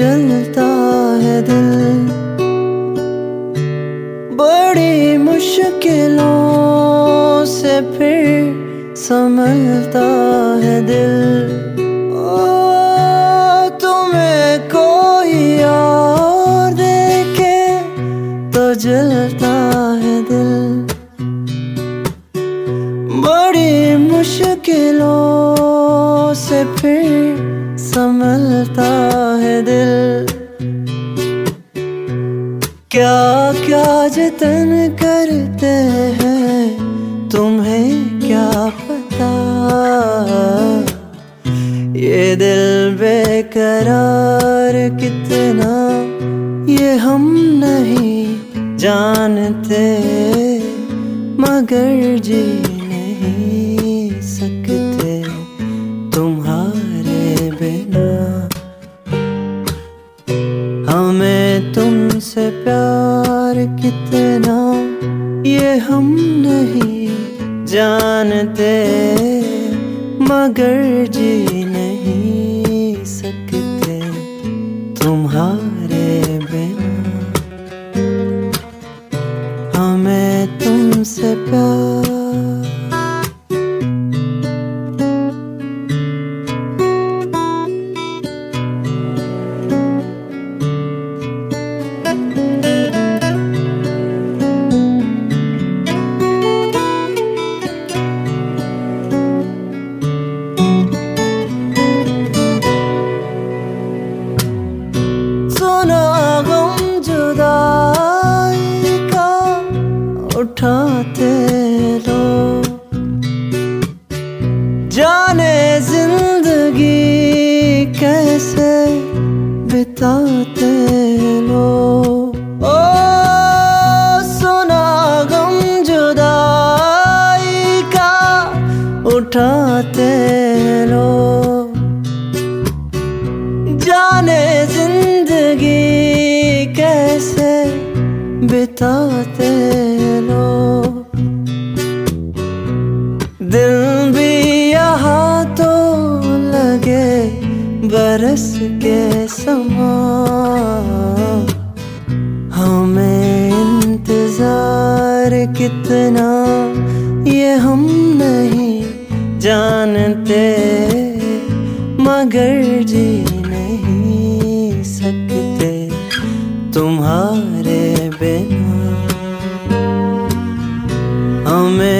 जलता है दिल। बड़ी मुश्किलों से फिर संभलता है दिल। ओ, तुम्हें कोई देखे तो जलता है दिल। बड़ी मुश्किलों से फिर संभलता है दिल। क्या क्या जतन करते हैं, तुम्हें क्या पता? ये दिल बेकरार कितना, ये हम नहीं जानते। मगर जी बिना। हमें तुमसे प्यार कितना ये हम नहीं जानते मगर जी नहीं सकते। उठाते लो जाने ज़िंदगी कैसे बिताते लो ओ, सुना गम जुदाई का उठाते लो जाने दिल भी यहाँ तो लगे बरस के समा। हमें इंतज़ार कितना, ये हम नहीं जानते। मगर जी नहीं सकते तुम्हारे बिना। हमें